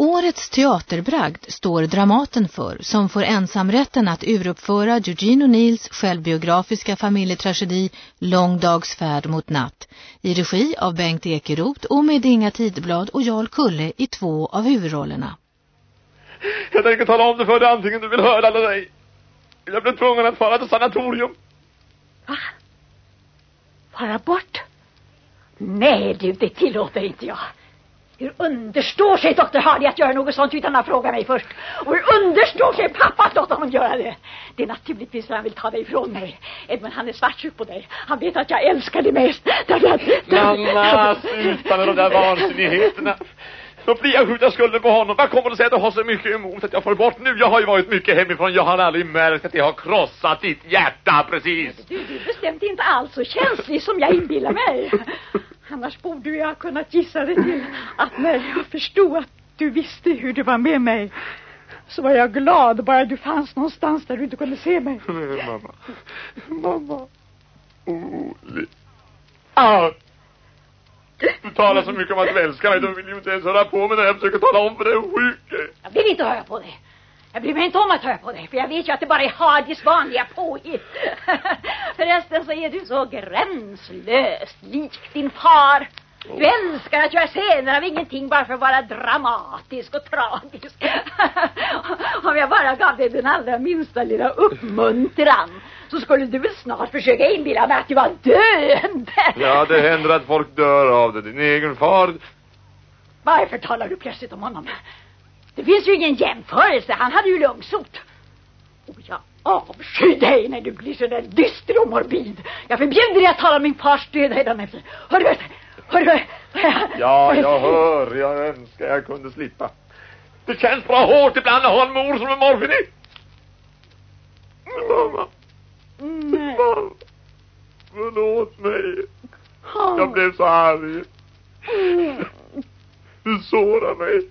Årets teaterbragd står Dramaten för som får ensamrätten att uruppföra Eugene O'Neills självbiografiska familjetragedi Lång dags färd mot natt i regi av Bengt Ekeroth och med Inga Tidblad och Jarl Kulle i två av huvudrollerna. Jag tänker tala om det för dig antingen du vill höra eller ej. Jag blev tvungen att fara till sanatorium. Va? Fara bort? Nej du, det tillåter inte jag. Hur understår sig doktor Hardy att göra något sånt utan att fråga mig först? Och hur understår sig pappa att låta honom göra det? Det är naturligtvis för han vill ta dig ifrån mig. Edmund han är svartsjuk på dig. Han vet att jag älskar dig mest. Därför att... Mamma, sluta med de där vansinnigheterna. Då blir jag skjuta skulden på honom. Vad kommer det sig att du har så mycket emot att jag får bort nu? Jag har ju varit mycket hemifrån. Jag har aldrig märkt att jag har krossat ditt hjärta precis. Du, du är bestämt inte alls så känslig som jag inbillar mig. Annars borde jag ha kunnat gissa det till att när jag förstod att du visste hur det var med mig så var jag glad bara du fanns någonstans där du inte kunde se mig. Nej, mamma. Mamma. Oli. Ah. Du talar så mycket om att du älskar mig. Du vill ju inte ens höra på mig när jag försöker tala om för dig hur sjuk Jag vill inte höra på dig. Jag bryr mig inte om att höra på dig, för jag vet ju att det bara är Hardys vanliga påhitt. Förresten så är du så gränslöst lik din far. Du älskar att göra scener av ingenting bara för att vara dramatisk och tragisk. Om jag bara gav dig den allra minsta lilla uppmuntran så skulle du väl snart försöka inbilla mig att du var död. Ja, det händer att folk dör av det. Din egen far... Varför talar du plötsligt om honom? Det finns ju ingen jämförelse. Han hade ju lungsot. Och jag avskyr dig när du blir så där dyster och morbid. Jag förbjuder dig att tala om min fars död redan efter. Hör du? Hör du? Ja, jag hör. Jag önskar jag kunde slippa. Det känns bra hårt ibland att ha en mor som är morfini. Mamma. Nej. Mamma. Förlåt mig. Jag blev så arg. Du sårar mig.